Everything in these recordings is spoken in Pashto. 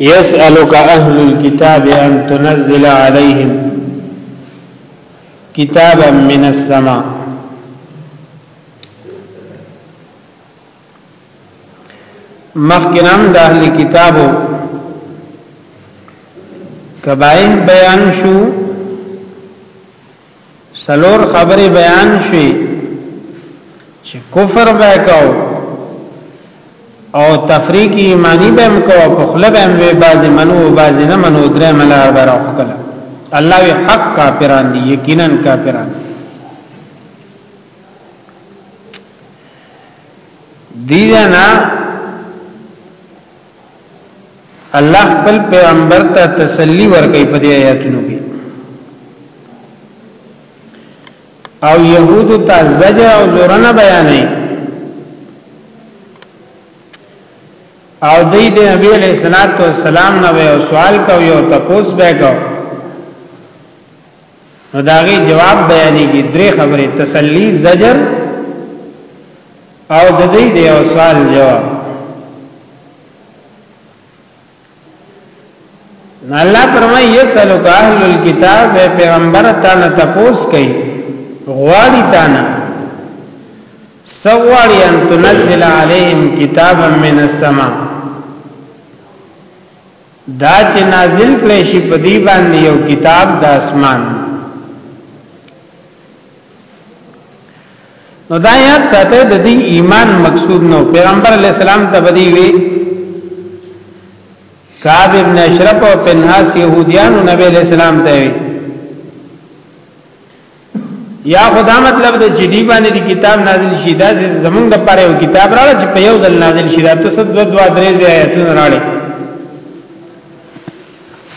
يسألك أهل الكتاب أن تنزل عليهم كتابا من السماء مخکنم د اهل کتابو کباین بیان شو سلور خبرې بیان شوې چې کفر به کاو او تفریق ایمانی به مکو په خله به به باز منو باز نه منو درې ملار به راخل الله وی حق کافران دي یقینا کافران دي نه الله خپل پیغمبر ته تسلی ورکړي په دې آیاتونو کې او يهود ته زجر او زورنه بیانې او دې د نبی علیہ الصلوۃ والسلام نه یو سوال کو یو تپوس به کو نو داغي جواب بیانېږي درې خبرې تسلی زجر او د دې د یو سوال جواب نو الله فرمای یسلک اهل الكتاب پیغمبر ته نه تپوس کوي غواړي تا نه سواړي ان تنزل عليهم كتابا من السماء دا چې نازل کړي شي په دې باندې یو کتاب د اسمان نو دا یاد ساته د دې ایمان مقصود نو پیغمبر علی السلام ته بدی وی کعب ابن اشرف او پنحاس يهوديان نبی علیہ السلام ته یا خدا مطلب د جدی باندې د کتاب نازل شي دا زمونږ د پاره یو کتاب راړي چې په یو ځل نازل شي دا تاسو دو دوا درې دی آیتونه راړي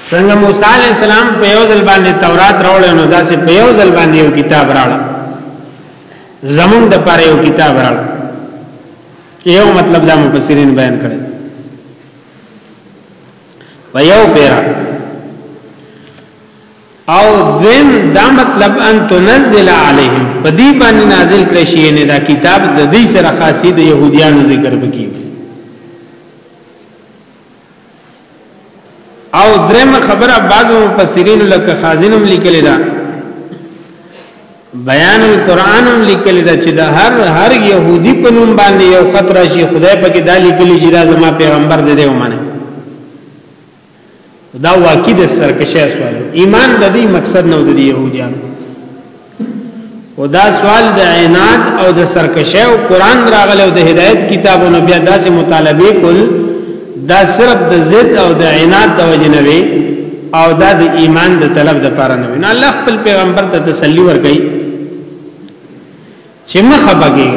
څنګه موسی علی السلام په یو ځل باندې تورات راوړل نو دا سه په یو ځل باندې یو کتاب راړ زمونږ د پاره یو کتاب راړ یو مطلب دا مفسرین بیان کړي په یو پیرا او دویم دا مطلب ان تنزل علیهم په دې باندې نازل کړی شي نه دا کتاب د دې سره خاصی د يهوديانو ذکر وکي او درم خبره بعضو مفسرین لکه خازنم لیکل دا بیان القرآن هم لیکل دا چې د هر هر يهودي په نوم باندې یو خطر شي خدای پکې دا لیکلي چې دا زما پیغمبر دې دی ومنه دا واقعي د سرکشه سوال ایمان د دې مقصد نه د يهوديان او دا سوال د عینات او د سرکشه او قران راغله او د هدایت کتابونو بیا داسې مطالبه کول دا صرف د ضد او د عینات د وجنوي او دا د ایمان د طلب د پاره نه وي نه الله خپل پیغمبر ته تسلی ورکړي چې مخ بګي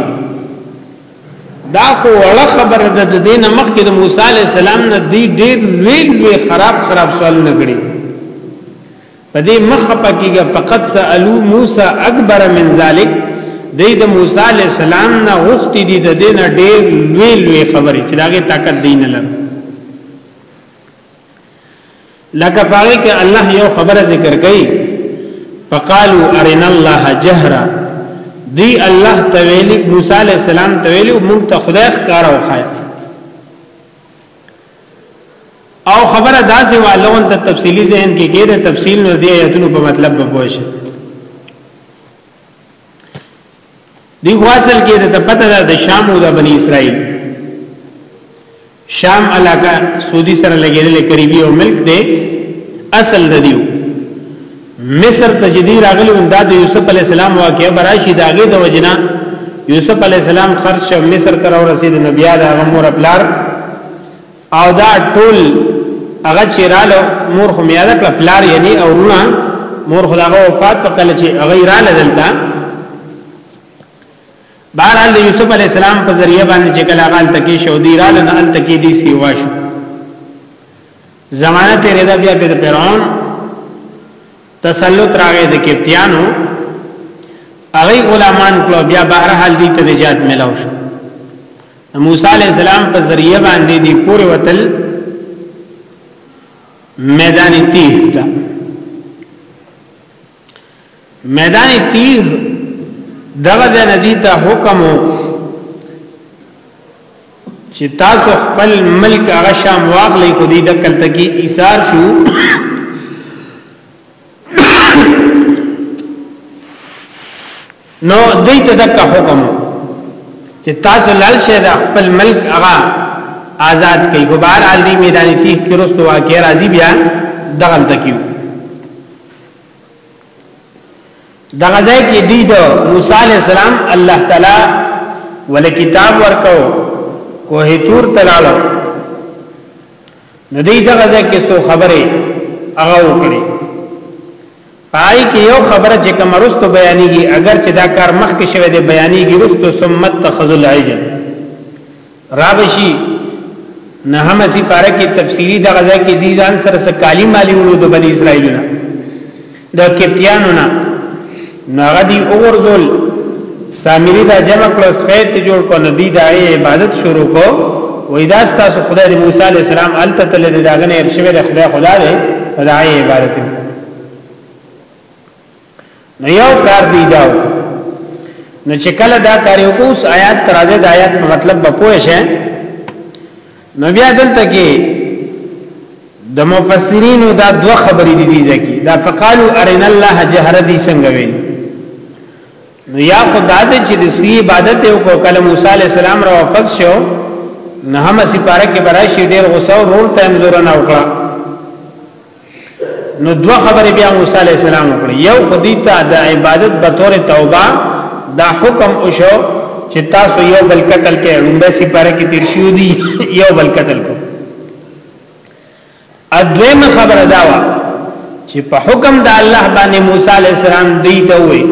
دا خو وړه خبره ده د دینه مخ کې د موسی علی السلام نه دی ډیر لوی لوی خراب خراب سوالونه کړی په دې مخ پکېږي فقط سالو موسی اکبر من ذلک دی د موسی علی السلام نه غوښتي دي د دینه ډیر لوی لوی خبرې چې داګه طاقت دین لري لکه پاره کې الله یو خبره ذکر کړي فقالوا ارنا الله جهرا دی الله تویلی موسی علی السلام تویلی مونږ ته خدای ښکارا وخایو او خبره داسې والون ته تفصیلی ذهن کې کې د تفصیل نه دی ایتونو په مطلب به پوه شي دی واصل کې د پته ده د شام او د بنی اسرائیل شام علاقه سعودي سره لګیدل قریبي او ملک دی اصل د دیو مصر تجدی راغلی او د یوسف علی السلام واقعې براشي داګه د وجنا یوسف علی السلام خرج مصر تر ورسید نبی آدم او پلار او دا ټول هغه چې رااله مور خو میاده کړ پلار یې نه اورونه مور خو هغه وفات وکړ چې هغه رااله دلته بهرحال د یوسف علی السلام په ذریعہ باندې چې کله هغه تکي شو دی را لن ان تکي دي سیوا شو زمانہ تیرې دا بیا په فرعون تسلط راغې د کپتیانو هغه غلامان کړو بیا بهرحال دي ته نجات ملو شو موسی علی السلام په ذریعہ باندې دی پورې وتل میدان تیه ته میدان تیه دغه د ندی ته حکم چې تاسو خپل ملک هغه شام واغلې کو دی د کلتکی ایثار شو نو دوی ته دک حکم چې تاسو لال شه د خپل ملک هغه آزاد کړي ګبار ال دی میدان تیخ کې رستو واقع راځي بیا دغل تکیو دغه ځای کې دی د موسی علی السلام الله تعالی ول کتاب ورکو کوه تور تلاله نو دې دغه ځکه سو خبره هغه وکړي پای کې یو خبره چې کوم رستو بیانېږي اگر چې دا کار مخکې شوی دی بیانېږي رستو ثم اتخذ العجل رابشي نه هم سي پاره کې تفصيلي دغه ځای کې دي ځان سره سکالي مالي وړو د بني اسرائيلونه د کپتیانو نه نو هغه دی اورزول سامری دا جمع کړو سخیت جوړ کو ندی دا عبادت شروع کو وای دا ستاسو خدای د موسی علی السلام الته تل د داغه نه ارشوی د خدای خدا دی دا عبادت نو یو کار دی دا نو چې کله دا کار یو کوس آیات ترازه د آیات مطلب به پوه شئ نو بیا دلته کې د مفسرینو دا دوه خبرې دي دي ځکه دا فقالو ارنا الله جهره دي څنګه ویل نو یا خدا دې چې د سری عبادت او کو کله موسی علی السلام را واپس شو نه هم سپاره کې براشي ډیر غوسه ورور ته هم زور نه وکړه نو دوه خبرې بیا موسی علی السلام وکړي یو خدای ته د عبادت به تور توبه دا حکم وشو چې تاسو یو بل قتل کې لومبه سي پاره کې تیر شو دي یو بل قتل کو ادویمه خبره دا و چې په حکم د الله باندې موسی علی السلام دی ته وې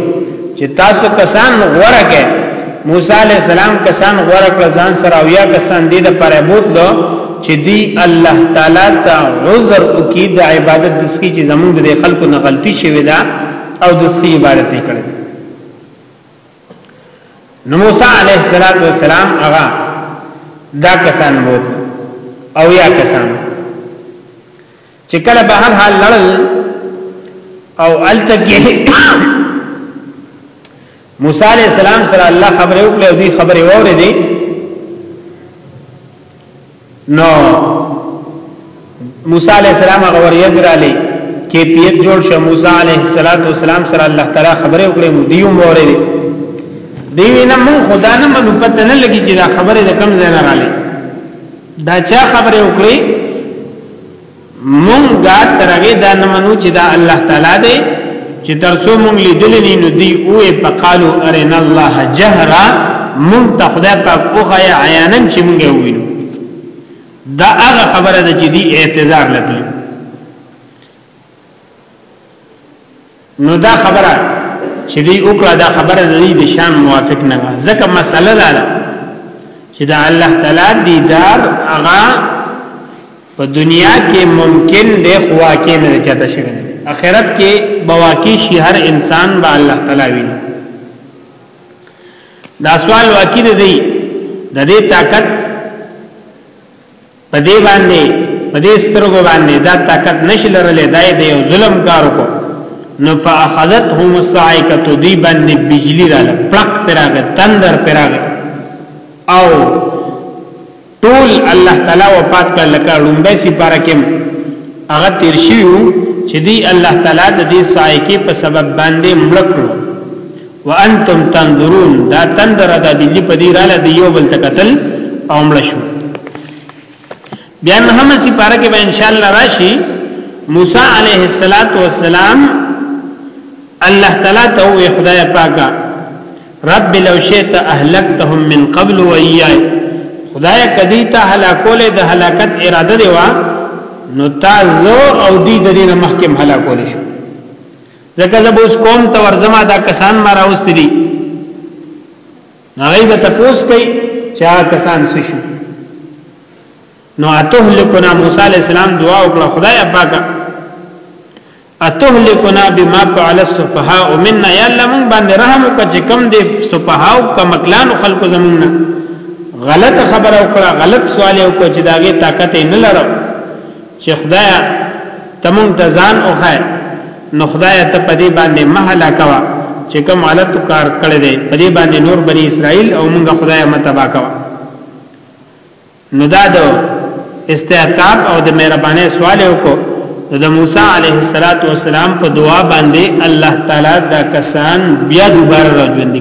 چې تاسو کسان غوړه کې موسی علی السلام کسان غوړه کړ ځان سره او یا کسان دې د پاره بوت دو چې دی الله تعالی ته عذر وکي د عبادت د سخي چې زمونږ د خلکو نه غلطي شوې ده او د سخي عبادت یې کړې نو موسی علیه السلام هغه دا کسان وو او یا کسان چې کله به هر حال لړل او التکه موسی علیہ السلام سره الله خبره وکړه او دې خبره وره دي نو موسی علیہ السلام هغه ور یزر علی کې پیت جوړ شو موسی علیہ الصلوۃ والسلام سره الله تعالی خبره وکړه نو دیو وره دي دیوی نه من خدا نه منو پته نه لګی چې دا خبره د کم ځای نه رااله دا چا خبره وکړي مونږه ترغه دا نه منو چې دا الله تعالی دی چې ترڅو مونږ لیدل نه نو دی او په قالو ارنا الله جهرا مونږ ته خدای پاک اوخه عیانن چې مونږ وینو دا هغه خبره ده چې دی اعتذار لګي نو دا خبره چې دی وکړه دا خبره د دې د شان موافق نه ده ځکه مسله دا ده چې دا الله تعالی دیدار هغه په دنیا کې ممکن دی خو واقع نه چاته شي اخرت کې بواقع شي هر انسان به الله تعالی ویني دا سوال واقع دی د دې طاقت په دې باندې په دې سترګو باندې دا طاقت نشي لرلې دای دی یو ظلم کار کو نو فاخذتهم الصاعقه دی باندې بجلی را پړق پراغه تندر پراغه او ټول الله تعالی او پات کړه لکه لومبه سي پارا کې هغه تیر شیو چې دی الله تعالی د دې صاعقه په سبب باندې مړ کړو وانتم تنظرون دا تندر دا بجلی په دی رااله دی یو بل تکتل او مړ شو بیا هم سی پاره کې به ان شاء الله راشي موسی علیه السلام الله تعالی ته وی خدای پاکا رب لو شئت اهلكتهم من قبل واياي خدای کدی ته هلاکول د هلاکت اراده دی وا نو تاسو او دی د دینه محکم هلاکول شو ځکه زه اوس کوم ته ورزما دا کسان ما راوستي دي هغه به تاسو کوي چې هغه کسان څه شو نو اتهلکنا موسی علی السلام دعا وکړه خدای اباکا اتهلکنا بما فعل السفهاء منا یا الله مون باندې رحم وکړه چې کم دې سفهاء او کمکلان خلق زمونږ غلط خبره وکړه غلط سوال وکړه چې داګه طاقت نه لرم چې خدایا ته مونږ ته ځان اوخای نو خدایا ته په دې باندې محله کوا چې کوم حالت کار کړی دی په دې باندې نور بنی اسرائیل او مونږ خدایا متبا کوا نو دا د استعتاب او د مهرباني سوال وکړو د موسی علیه السلام په دعا باندې الله تعالی دا کسان بیا دوباره راځوندي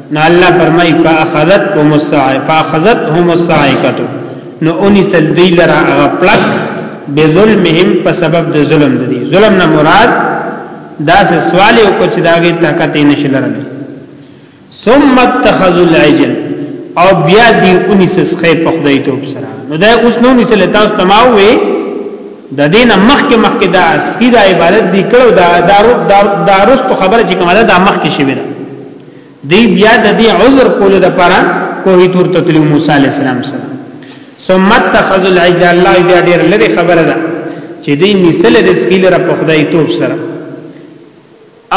نو الله فرمای فاخذت هم الساعه فاخذت هم الساعقه نو اونی سل دی لرا هغه پلک بظلمهم په سبب د ظلم دی ظلم نه مراد دا سه سوال او کچ داګه طاقت نشي لرل ثم اتخذوا العجل او بیا دی اونی سسخه په خدای توپ سره نو دا اوس نو نسل تاسو تماوي د دین مخکې مخکې دا سکیدا عبادت دی کړو دا دارو دارست خبره چې کومه ده دا مخکې شوی ده دی بیا د دې عذر کولو لپاره کوه تور ته تلو موسی علی السلام سره ثم اتخذ العجل الله بیا ډیر لري خبره ده چې دې نسل د سکیل را په خدای توپ سره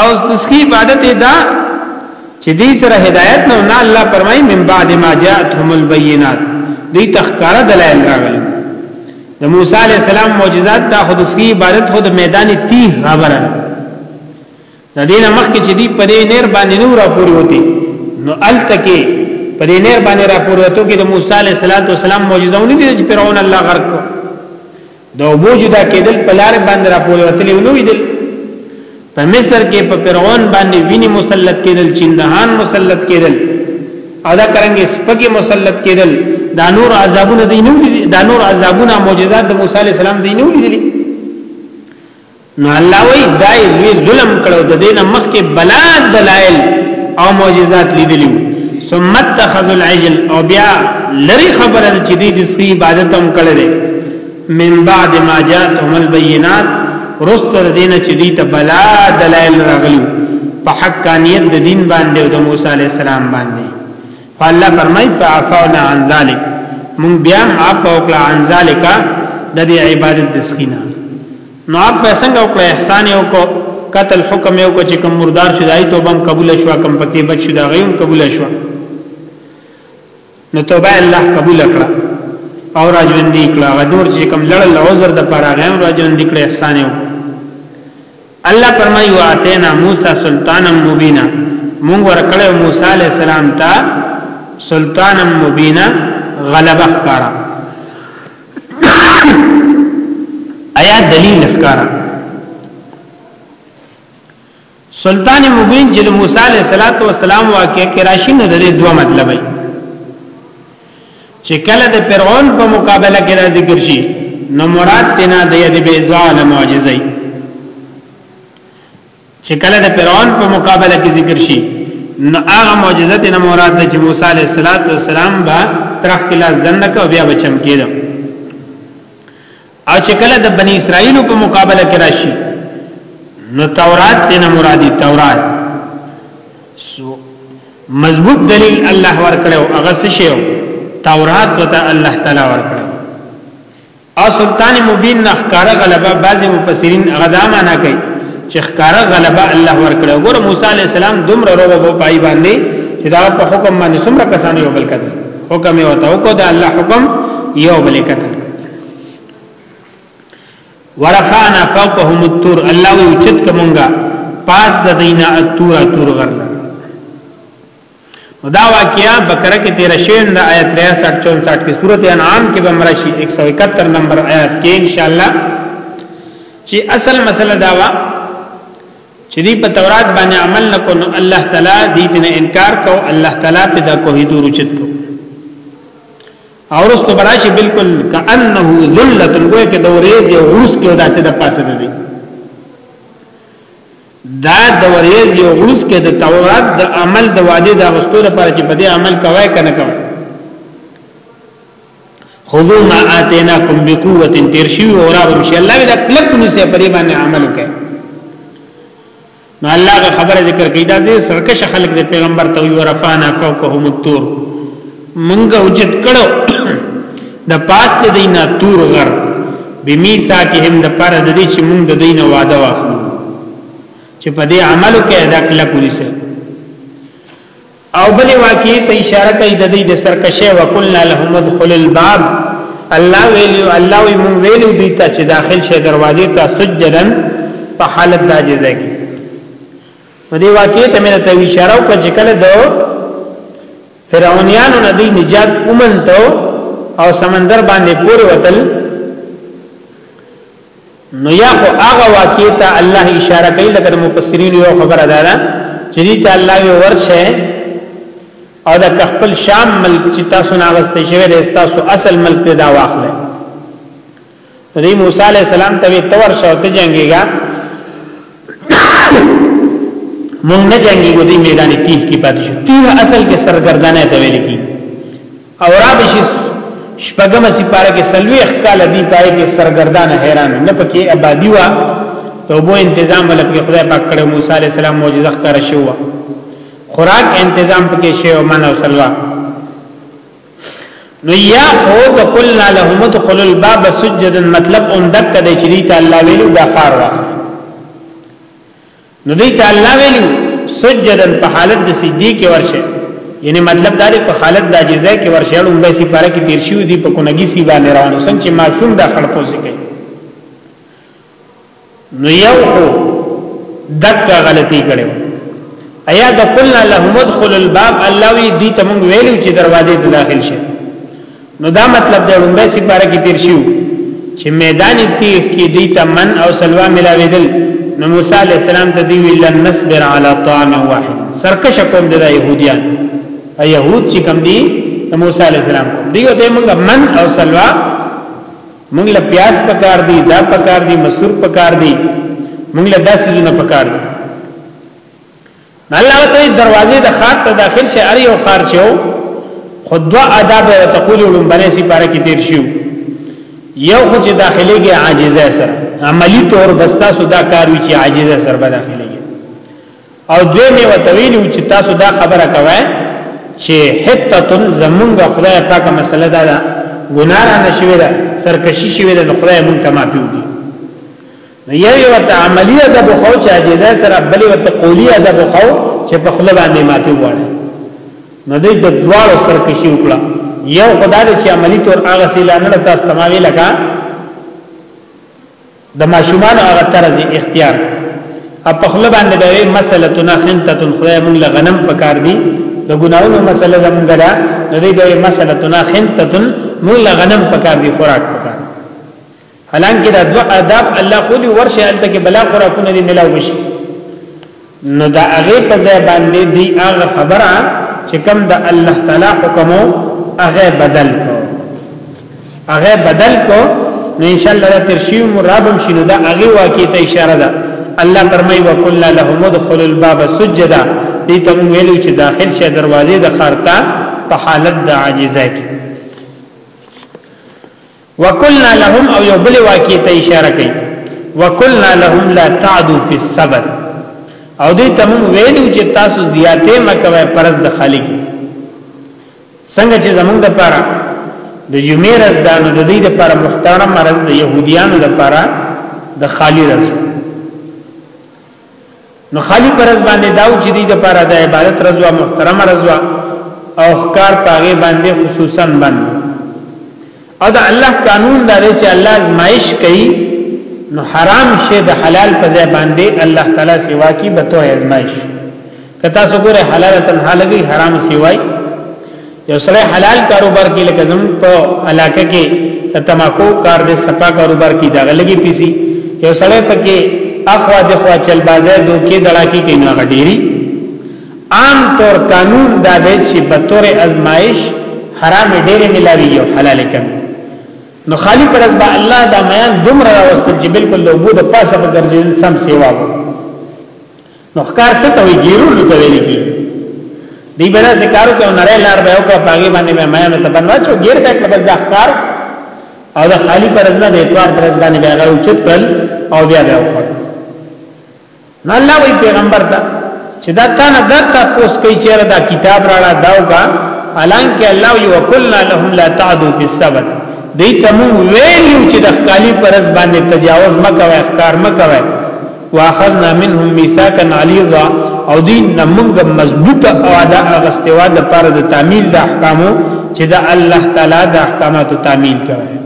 او د سکی عبادت دا چې دې سره هدایت نو نه الله فرمای من بعد ما جاءتهم البينات دې تخکار دلایل راغلي د موسی علی السلام معجزات دا خود سکی عبادت خود میدان تیه خبره ده د دې نه مخکې چې دی پرې نیر باندې نور راپورې وتی نو التکی پرې نیر باندې راپورې وته کې د موسی علی السلام معجزه ونی دي چې فرعون الله غرق کو د وبو جدا کېدل په لار باندې راپورې وته نو ویدل په مصر کې په فرعون باندې ویني مسلط کېدل چندهان مسلط کېدل او دا کرنګ سپکه مسلط کېدل دا نور عذابونه دی نو دي دا نور عذابونه معجزات د موسی علی السلام دی نو دي نو الله وی دای وی ظلم کړو د دینه مخکې بلا دلائل او معجزات لیدلیو ثم اتخذ العجل او بیا لری خبره چې دې د سری عبادت هم کړل من بعد ما جاءتهم البينات رستر دینه چې دې ته بلا دلائل راغلی په حقانیت د دین باندې او د موسی علی السلام باندې فالله فرمای فعفونا عن ذلك مون بیا عفو کړه عن ذلك د دې عبادت د سخینه نو هغه په څنګه وکړ احسان یو کو قتل حکم یو کو چې کوم مردار شو دای توبه هم قبول شو کوم پکې بچ شو دا غیم قبول شو نو توبه الله قبول کړه او راجوان دی کړه غدور چې کوم لړل عذر د پاره غیم راجوان دی کړه احسان یو الله فرمایي واتینا موسی سلطانا مبینا مونږ ورکړو موسی علی السلام ته سلطانا مبینا غلبه ښکارا آیا دلیل ښکار سلطان مبین چې موسی علیہ الصلوۃ والسلام واقع کراشی نه درې دوه مطلب دی چې کله د فرعون په مقابله کې راځي ګرځي نو مراد تینا د یدی بیزا له معجزې چې کله د فرعون په مقابله کې ذکر شي نو هغه معجزه نه مراد ده چې موسی علیه السلام با ترخ کې لاس دنه کو بیا بچم کېده او چې کله د بنی اسرائیل په مقابله کې راشي نو تورات نه مرادي تورات مضبوط دلیل الله ورکړو هغه څه شی تورات وته الله تعالی ورکړو او سلطان مبین نه ښکارا غلبه بعض مفسرین غدا معنا کوي چې ښکارا غلبه الله ورکړه ګور موسی علی السلام دومره روغه په پای باندې چې دا په حکم باندې څومره کسان یو بل کتل حکم یې وته او کو دا الله حکم یو بل کتل ورفعنا فوقهم الطور الله وچت کومګه پاس د دینه الطور تور غرنه نو دا واقعیا بقره کې 13 شین د آیت 63 64 کې سورته انعام کې بمرشي 171 نمبر آیت کې ان شاء الله چې اصل مسله دا وا چې دی په تورات باندې عمل نکو نو الله تعالی دې دې انکار کو الله تعالی په دا کوه دور چت کو اورس تو براشي بالکل کانه ذلت ګویا کې دورې یې ورس کې داسې د پاسه دی دا د وریز یو غوس کې د تورات د عمل د وعده د غستو لپاره چې په دې عمل کوي کنه کوي خذو ما آتیناکم بقوه ترشی و اورا ان شاء الله دا کلک نو سه پرې باندې عمل وکړي نو الله غ خبره ذکر کړي دا دې سرکش خلق د پیغمبر ته وی ورفانا فوقهم الطور منګه اوچت کړو د پاس د دینه تور غر بمیثا کې هم د پر د دې چې موږ د دینه وعده واخلو چې په دې عملو کې ادا کله کولی سي او بل واقعي ته اشاره کوي د دې د سرکشه وکلنا لهم ادخل الباب الله ویلو الله وی مون ویلو دي ته چې داخل شه دروازې ته سجدن په حالت د عاجزۍ په دې واقعې ته مې ته اشاره وکړه چې کله د فرعونانو نه دی نجات ومنته او سمندر باندې پورې وتل نو یا خو هغه واقع ته الله اشاره کوي لکه مفسرین یو خبره ده چې دې ته الله یو ورشه او د خپل شام ملک چې تاسو ناغسته شوی د تاسو اصل ملک ته دا واخلئ دی موسی علی السلام ته تور شو ته جنگيګا مونږ نه جنگيګو دی میدان تیه کې پاتې شو تیه اصل کې سرګردانه ته ویل کی او را بشي شپږم سپاره کې سلوي اخکال دی پای کې سرګردانه حیران نه پکې آبادی وا ته وو تنظیم ولکه خدای پاک کړو موسی علی السلام معجزه ښکاره شو خوراک تنظیم پکې شی او من او سلوا نو یا خو د قلنا لهم ادخلوا الباب سجدا مطلب اون دک د چری ته الله ویلو دا خار وا نو دی ته الله ویلو سجدا په حالت د سجدي کې ورشه یعنی مطلب دا دی په حالت د عاجزه کې ورشه اړو به سي پاره کې تیر شو دی په کونګي سی باندې روانو څنګه چې معصوم دا خلقو سي کوي نو یو خو دکا غلطی کړو ایا د قلنا لهم ادخل الباب الله وی دوی ته مونږ ویلو چې دروازې ته داخل شي نو دا مطلب دی لومبه سي پاره کې تیر شو چې میدان تیغ کې دوی ته من او سلوا ملاویدل نو موسی علی السلام ته دی ویل نصبر علی طعام واحد سرکش کوم د يهوديان يهود چې کوم دي موسی علی السلام دی ته موږ من او سلوا مونږ له پیاس پکار دی دا پکار دی مسور پکار دی مونږ له داسې نه پکار دی الله ته دروازې د خار ته داخل شي ار یو خار چو خود دو آداب او تقول علوم باندې سي پاره کې تیر شو یو خو چې داخليږي عاجزه سره عملی طور بستا سودا کاروي چې عاجزه سره به داخليږي او دوی می وتویلو چې تاسو دا خبره کوی چې حتتن زمونږ خدای پاک مسله دا ده ګناه نه شوی ده سرکشي شوی ده نو خدای مونږ ته معافي وکړي نو یو یو ته عملی ادب خو چې عاجزه سره بلې وت قولی ادب خو چې په خپل باندې معافي وړي نو دې د دواړو سرکشي وکړه یو خدای چې عملی تور هغه سیلانه تاسو تمامي لکه د ماشومان هغه طرز اختیار په خپل باندې به مسلتنا خنتت خدای موږ له غنم پکار دی د ګناونو مسله زموږ ده د دې به مسلتنا خنتت موږ له غنم پکار دی خوراک پکار حالانکه دا دوه آداب الله خو دی ورشه الته کې بلا خوراکونه دی ملاو شي نو دا هغه په ځای باندې دی هغه خبره چې کوم د الله تعالی حکم هغه بدل کو هغه بدل کو نو ان شاء الله ترشیو مرابم شینو دا هغه واقع ته اشاره ده الله فرمای وکول له مدخل الباب سجدا دې ته ویلو چې داخل شه دروازې د خارتا په حالت د عاجزه کې وکلنا لهم او یو بل واقع ته اشاره کوي وکلنا لهم لا تعدو فی السبت او دې ته موږ ویلو چې تاسو زیاتې مکوئ پرز د خالق څنګه چې زمونږ د پاره د جمعې ورځ دا نو د دې لپاره مختاره مرز د يهوديانو لپاره د خالی ورځ نو خالی پرز باندې داو چې دی د پاره د عبادت رضوا محترم رضوا او ښکار پاغه باندې خصوصا باندې او د الله قانون دا دی چې الله ازمایش کوي نو حرام شی د حلال په ځای باندې الله تعالی سوا کی به تو ازمایش کتا سو ګره حلال تنها لګي حرام سیوای یو سره حلال کاروبار کې لکه زم په علاقه کې تماکو کار دې سپا کاروبار کې دا لګي پیسي یو سره پکې اخوا د خوا چل بازار دوکې دړاکی کې نه غډيري عام طور قانون دا دی چې په تور ازمایش حرام ډېر ملاوي او حلال کم نو خالی پر ازبا الله دا میان دومره راوستل چې بالکل لوبو د پاسه په ګرځېدل سم سیوا وو نو ښکار څه ته وي ګیرولو ته ویل کی دی بلا سکارو کې نړۍ لار به او په باغې باندې به مې مې تبن واچو ګیر کټ بس د ښکار او د خالی پر ځنه د اتوار پر ځنه باندې هغه اوچت کړ او بیا بیا وکړ نو الله وی پیغمبر ته چې دا تا نه دا تا پوس کوي چې دا کتاب راړه داوګه الان کې الله یو کلنا لهم لا تعدو فی السبت دې تمو ویلو چې د خالی پر ځنه باندې تجاوز مکوي ښکار مکوي واخذنا منهم ميثاقا عليظا او دین نمونږ مضبوطه اواده اغستوا د پر د تعمیل د احکامو چې د الله تعالی د احکاماتو تعمیل کوي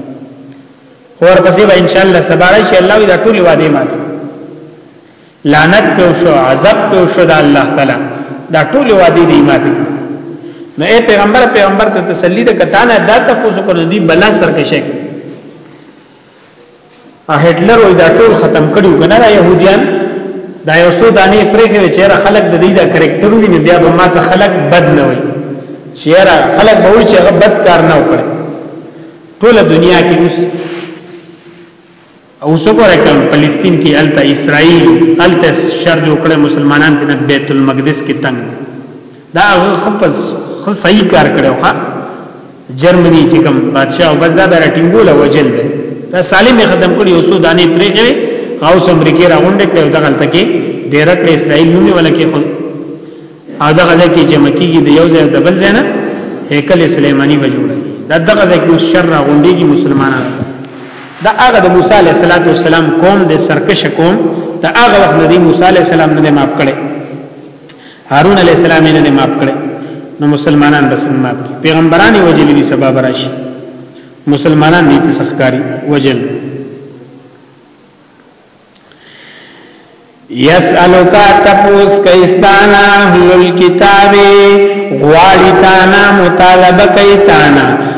اور پسې به ان شاء الله سبارای شي الله دا ټول وعده مات لعنت په شو عذاب په شو د الله تعالی دا ټول وعده دی مات نو اے پیغمبر پیغمبر ته تسلی د کتانه دا ته پوسو کړو دی بلا سر کې شک هټلر وای دا ټول ختم کړیو کنه دا يهوديان دا یو څو دانې پرېخې چې را خلق د دې دا کریکټر ویني بیا به ماته خلق بد نه وي چې را خلق به وي چې هغه بد کار نه وکړي ټول دنیا کې اوس او څو ګره کړم فلسطین کې الته اسرائیل الته شر جوړ کړ مسلمانان ته بیت المقدس کې تنگ دا هغه خپل خو صحیح کار کړو ښا جرمني چې کوم بادشاہ او بس دا به راټینګول وجل دی دا سالم ختم کړی او سو دانه پرې کړی او سم امریکای راوند کړی او دغه تلته کې ډیر کړ اسرائیل نومي ولکه خو او دغه ځکه چې مکیږي د یو ځای د بل ځای نه هیکل سليماني به جوړي دا دغه ځکه شر راوندي کې مسلمانان دا هغه د موسی عليه السلام قوم د سرکش قوم دا هغه وخت د موسی عليه السلام نه ماف کړي هارون علی السلام یې نه معاف کړي نو مسلمانان بس معاف کړي پیغمبران یې وجلي دي سبب راشي مسلمانان دې تسخکاری وجل یسالوکا تپوس کیستانا اهل الكتاب غواړی تانا مطالبه کیتانا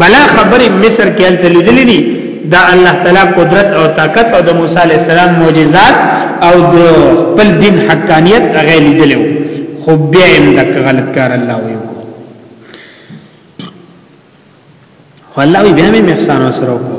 بلا خبرې مصر کې هلته لیدلې دي دا الله تعالی قدرت او طاقت او د موسی علی السلام معجزات او د خپل دین حقانیت هغه لیدلې خو بیا هم د غلط کار الله وي والله بیا مې احسان سره وکړو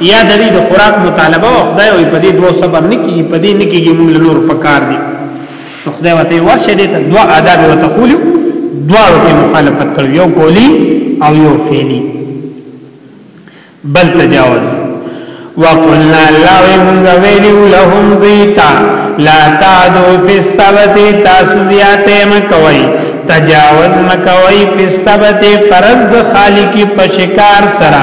یا د دې د خوراک مطالبه او خدای وي په دې دوه صبر نکي په دې نکي کې موږ نور پکار دي خدای وته ورشه دې ته دوه آداب وته کولیو دوه کې مخالفت کړو یو کولی او یو فعلی بل تجاوز وقلنا الله ومنغ ویلو لهم دیتا لا تعدو فی السبت تاسو زیاته مکوئ تجاوز مکوئ فی السبت فرض د خالق په شکار سره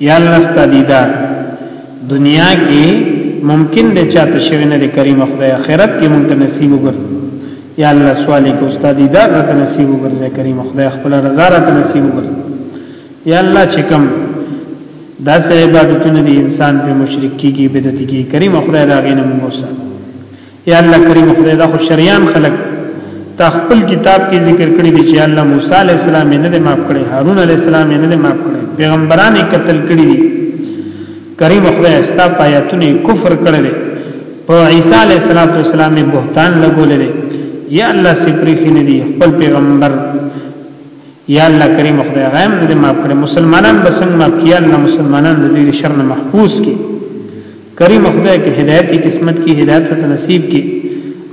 یا الله ستا دیدار دنیا کې ممکن دی چاته شوی نه دی کریم خدای آخرت کې مونږ ته نصیب وګرځي یا الله سوال کې استاد دیدار راته نصیب وګرځي کریم خدای خپل رضا راته نصیب وګرځي یا الله چې کوم دا سه عبادتونه دي انسان په مشرک کیږي بدعت کیږي کریم خدای دا غینه موږ یا الله کریم خدای دا خو شریان خلق تا خپل کتاب کې ذکر کړی دی چې الله موسی علی السلام نه دی معاف کړی هارون علی السلام نه دی معاف کړی پیغمبران یې قتل کړی دي کریم خدای استا پایتونه کفر کړل په عیسی علی السلام بهتان لګولې یا الله سپری خنه دی خپل پیغمبر یا الله کریم خدای غیم دې معاف کړي مسلمانان بسنګ معاف کړي الله مسلمانان دې شر نه محفوظ کړي کریم خدای کې هدایت کی قسمت کی هدایت ته نصیب کی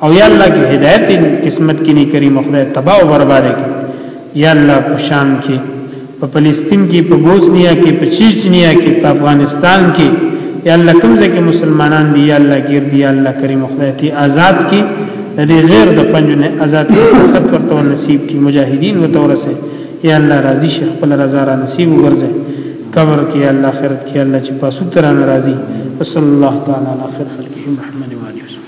او یا الله کې هدایت قسمت کې نه کریم خدای تباہ او برباد کی یا الله په شام کې په فلسطین کې په بوسنیا کې په چچنیا کې په افغانستان کې یا الله کوم ځکه مسلمانان دی یا الله ګر دی یا الله کریم خدای ته آزاد کی د دې غیر د پنځو نه آزاد خط ورته نصیب کی مجاهدین وتورسه یا الله راضی شیخ خپل رضا را نصیب وګرځي قبر کی الله آخرت کی الله چې پاسو ترانه راضي وصلی الله تعالی علی خیر خلقه محمد و علیه وسلم